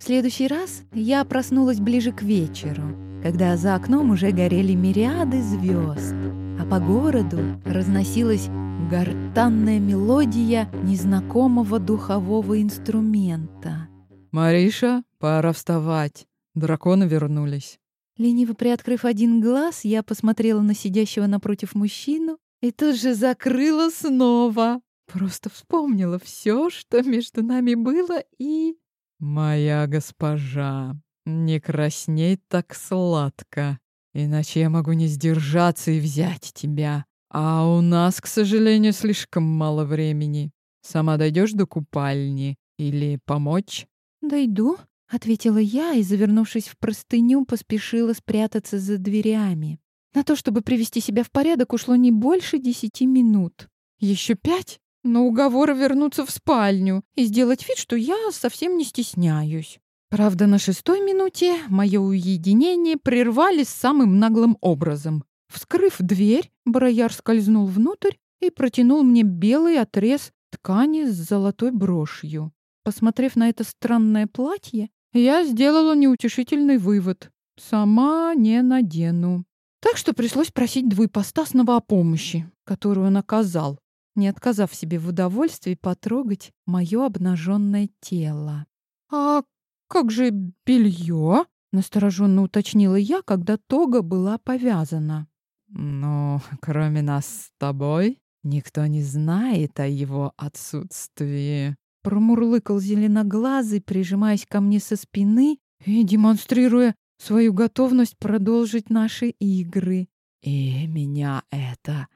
В следующий раз я проснулась ближе к вечеру, когда за окном уже горели мириады звезд, а по городу разносилась гортанная мелодия незнакомого духового инструмента. «Мариша, пора вставать. Драконы вернулись». Лениво приоткрыв один глаз, я посмотрела на сидящего напротив мужчину и тут же закрыла снова. Просто вспомнила все, что между нами было, и... «Моя госпожа, не красней так сладко, иначе я могу не сдержаться и взять тебя. А у нас, к сожалению, слишком мало времени. Сама дойдешь до купальни или помочь?» «Дойду», — ответила я и, завернувшись в простыню, поспешила спрятаться за дверями. На то, чтобы привести себя в порядок, ушло не больше десяти минут. Еще пять на уговоры вернуться в спальню и сделать вид, что я совсем не стесняюсь. Правда, на шестой минуте мое уединение прервали самым наглым образом. Вскрыв дверь, Барояр скользнул внутрь и протянул мне белый отрез ткани с золотой брошью. Посмотрев на это странное платье, я сделала неутешительный вывод. Сама не надену. Так что пришлось просить двуепостасного о помощи, которую он оказал, не отказав себе в удовольствии потрогать мое обнаженное тело. «А как же белье?» — настороженно уточнила я, когда тога была повязана. «Ну, кроме нас с тобой, никто не знает о его отсутствии», — промурлыкал зеленоглазый, прижимаясь ко мне со спины и демонстрируя свою готовность продолжить наши игры. И меня это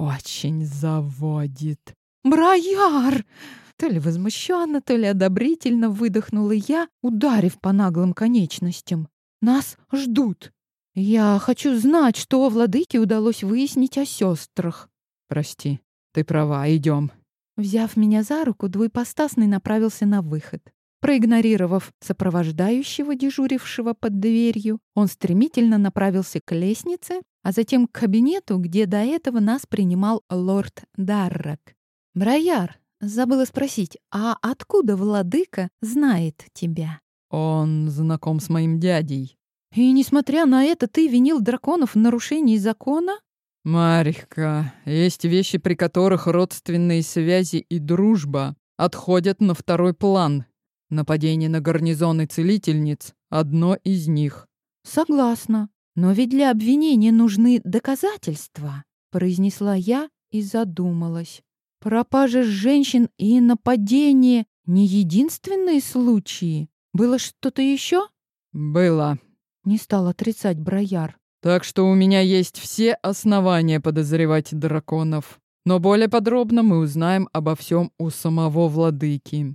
очень заводит. «Брояр!» То ли возмущенно, то ли одобрительно выдохнула я, ударив по наглым конечностям. «Нас ждут. Я хочу знать, что владыке удалось выяснить о сестрах». «Прости, ты права, идем. Взяв меня за руку, двуепостасный направился на выход. Проигнорировав сопровождающего, дежурившего под дверью, он стремительно направился к лестнице, а затем к кабинету, где до этого нас принимал лорд Даррак. «Брояр, забыла спросить, а откуда владыка знает тебя?» «Он знаком с моим дядей». «И несмотря на это, ты винил драконов в нарушении закона?» «Марька, есть вещи, при которых родственные связи и дружба отходят на второй план», Нападение на гарнизон и целительниц — одно из них. Согласна. Но ведь для обвинения нужны доказательства, произнесла я и задумалась. Пропажа женщин и нападение — не единственные случаи. Было что-то еще? Было. Не стал отрицать Брояр. Так что у меня есть все основания подозревать драконов. Но более подробно мы узнаем обо всем у самого владыки.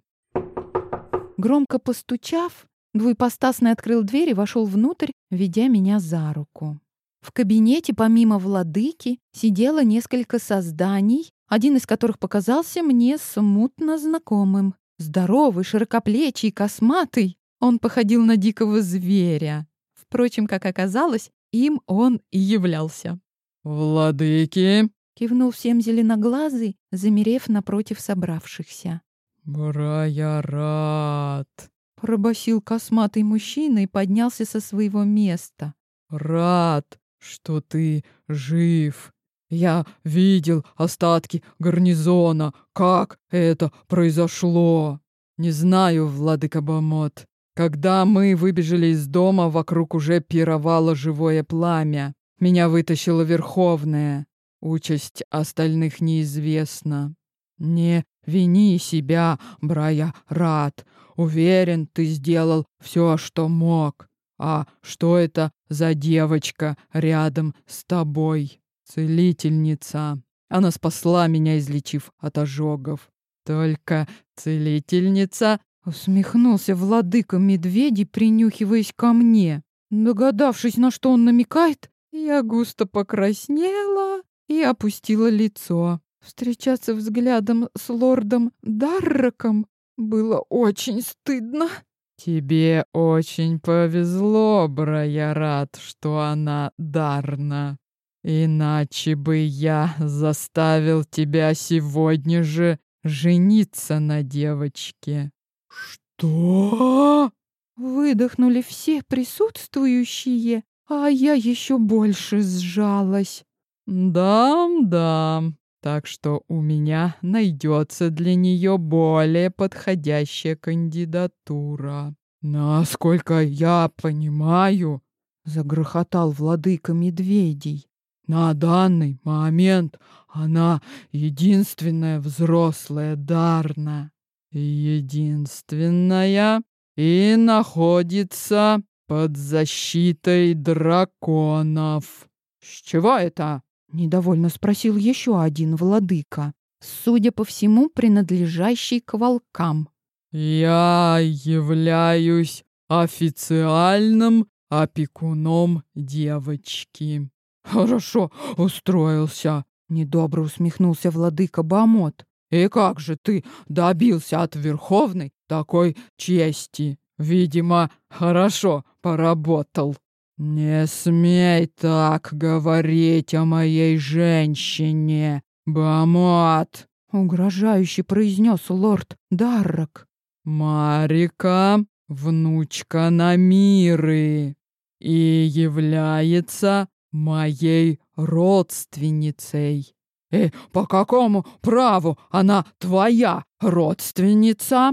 Громко постучав, двуепостасный открыл дверь и вошел внутрь, ведя меня за руку. В кабинете, помимо владыки, сидело несколько созданий, один из которых показался мне смутно знакомым. Здоровый, широкоплечий, косматый. Он походил на дикого зверя. Впрочем, как оказалось, им он и являлся. «Владыки!» — кивнул всем зеленоглазый, замерев напротив собравшихся. «Брая рад!» — пробасил косматый мужчина и поднялся со своего места. «Рад, что ты жив. Я видел остатки гарнизона. Как это произошло? Не знаю, владыка Бамот. Когда мы выбежали из дома, вокруг уже пировало живое пламя. Меня вытащила Верховная. Участь остальных неизвестна. Не Вини себя, Брая Рад. Уверен, ты сделал все, что мог. А что это за девочка рядом с тобой? Целительница. Она спасла меня, излечив от ожогов. Только целительница усмехнулся владыка медведей, принюхиваясь ко мне. Догадавшись, на что он намекает, я густо покраснела и опустила лицо. Встречаться взглядом с лордом Дарраком было очень стыдно. «Тебе очень повезло, бра, я рад, что она Дарна. Иначе бы я заставил тебя сегодня же жениться на девочке». «Что?» Выдохнули все присутствующие, а я еще больше сжалась. Да-да, так что у меня найдется для нее более подходящая кандидатура. Насколько я понимаю, загрохотал владыка медведей. На данный момент она единственная взрослая Дарна. Единственная и находится под защитой драконов. С чего это? Недовольно спросил еще один владыка, судя по всему, принадлежащий к волкам. Я являюсь официальным опекуном девочки. Хорошо устроился, недобро усмехнулся владыка Бамот. И как же ты добился от Верховной такой чести? Видимо, хорошо поработал. Не смей так говорить о моей женщине, Бамот, угрожающе произнес лорд Даррок. Марика — внучка Намиры и является моей родственницей. «И по какому праву она твоя родственница?»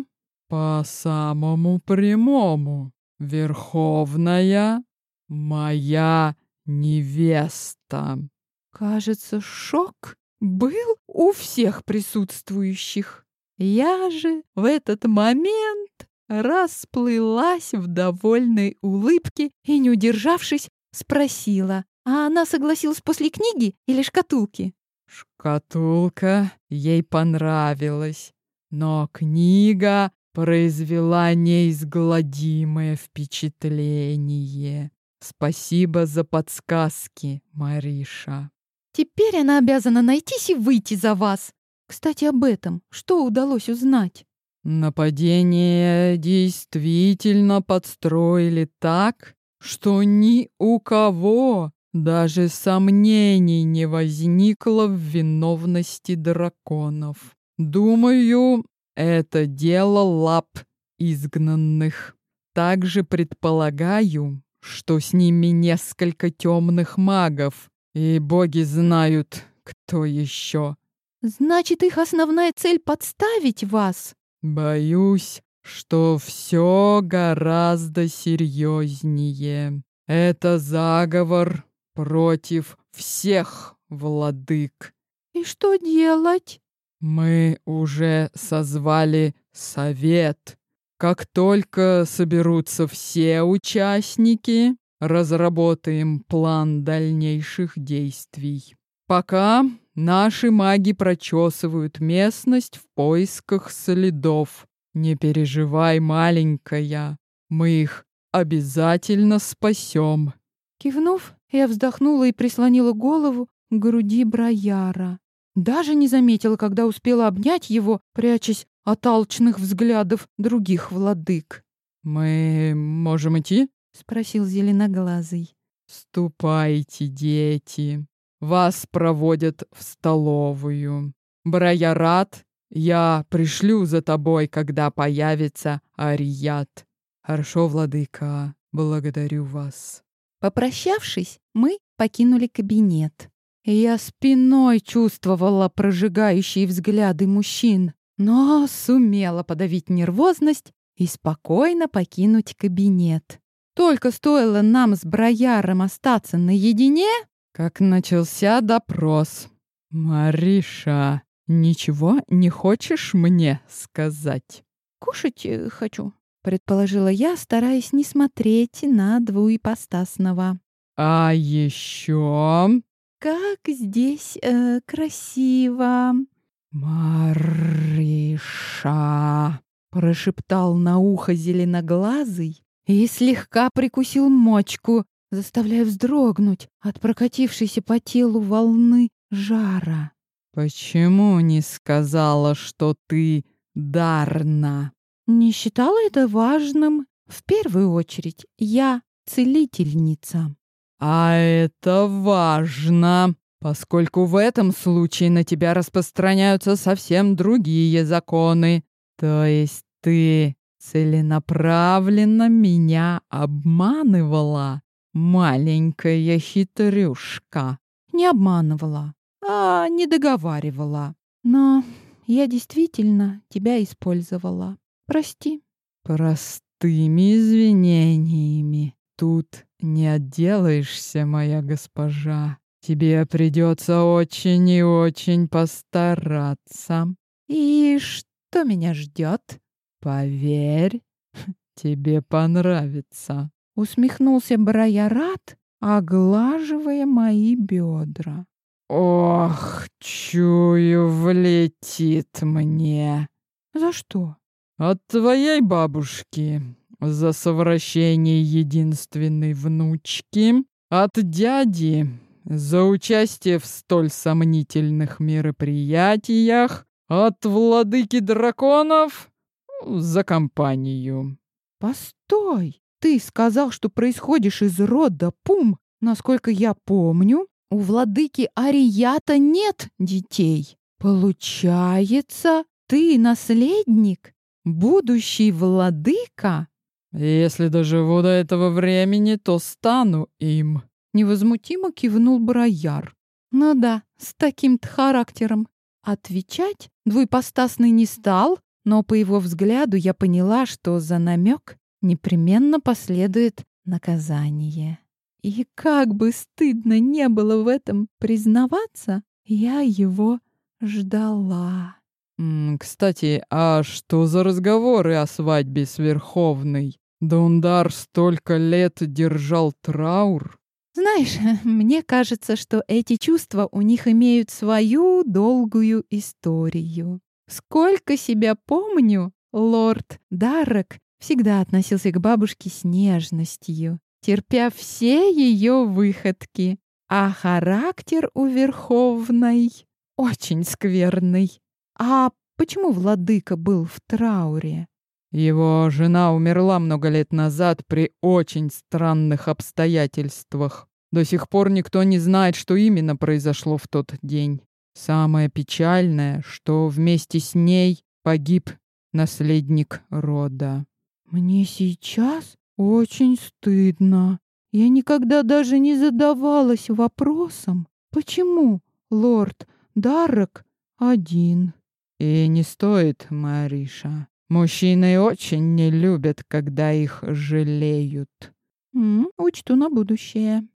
«По самому прямому. Верховная моя невеста». Кажется, шок был у всех присутствующих. Я же в этот момент расплылась в довольной улыбке и, не удержавшись, спросила, а она согласилась после книги или шкатулки? Шкатулка ей понравилась, но книга произвела неизгладимое впечатление. Спасибо за подсказки, Мариша. Теперь она обязана найтись и выйти за вас. Кстати, об этом. Что удалось узнать? Нападение действительно подстроили так, что ни у кого даже сомнений не возникло в виновности драконов. Думаю, это дело лап изгнанных. Также предполагаю, что с ними несколько темных магов, и боги знают, кто еще. Значит, их основная цель подставить вас? Боюсь, что все гораздо серьезнее. Это заговор против всех владык. И что делать? Мы уже созвали совет. Как только соберутся все участники, разработаем план дальнейших действий. Пока наши маги прочесывают местность в поисках следов. Не переживай, маленькая, мы их обязательно спасем. Кивнув, я вздохнула и прислонила голову к груди Брояра. Даже не заметила, когда успела обнять его, прячась от алчных взглядов других владык. «Мы можем идти?» — спросил зеленоглазый. «Ступайте, дети. Вас проводят в столовую. Броярат, я пришлю за тобой, когда появится Арият. Хорошо, владыка, благодарю вас». Попрощавшись, мы покинули кабинет. Я спиной чувствовала прожигающие взгляды мужчин, но сумела подавить нервозность и спокойно покинуть кабинет. Только стоило нам с Брояром остаться наедине, как начался допрос. «Мариша, ничего не хочешь мне сказать?» «Кушать э, хочу», предположила я, стараясь не смотреть на двуепостасного. А еще как здесь э, красиво. Мариша прошептал на ухо зеленоглазый и слегка прикусил мочку, заставляя вздрогнуть от прокатившейся по телу волны жара. Почему не сказала, что ты Дарна? Не считала это важным. В первую очередь, я целительница. А это важно, поскольку в этом случае на тебя распространяются совсем другие законы. То есть ты целенаправленно меня обманывала, маленькая хитрюшка. Не обманывала, а не договаривала. Но я действительно тебя использовала. Прости. Простыми извинениями тут не отделаешься, моя госпожа. Тебе придется очень и очень постараться. И что меня ждет? Поверь, тебе понравится. Усмехнулся Бараярат, оглаживая мои бедра. Ох, чую, влетит мне. За что? От твоей бабушки. За совращение единственной внучки. От дяди. За участие в столь сомнительных мероприятиях. От владыки драконов. За компанию. Постой! Ты сказал, что происходишь из рода Пум. Насколько я помню, у владыки Арията нет детей. Получается, ты наследник, будущий владыка? Если доживу до этого времени, то стану им. Невозмутимо кивнул Барояр. Ну да, с таким-то характером. Отвечать двуепостасный не стал, но по его взгляду я поняла, что за намек непременно последует наказание. И как бы стыдно не было в этом признаваться, я его ждала. «Кстати, а что за разговоры о свадьбе с Верховной? Дундар столько лет держал траур?» Знаешь, мне кажется, что эти чувства у них имеют свою долгую историю. Сколько себя помню, лорд Даррек всегда относился к бабушке с нежностью, терпя все ее выходки. А характер у Верховной очень скверный. А почему владыка был в трауре? Его жена умерла много лет назад при очень странных обстоятельствах. До сих пор никто не знает, что именно произошло в тот день. Самое печальное, что вместе с ней погиб наследник рода. Мне сейчас очень стыдно. Я никогда даже не задавалась вопросом, почему лорд Даррек один. И не стоит, Мариша. Мужчины очень не любят, когда их жалеют. Учту на будущее.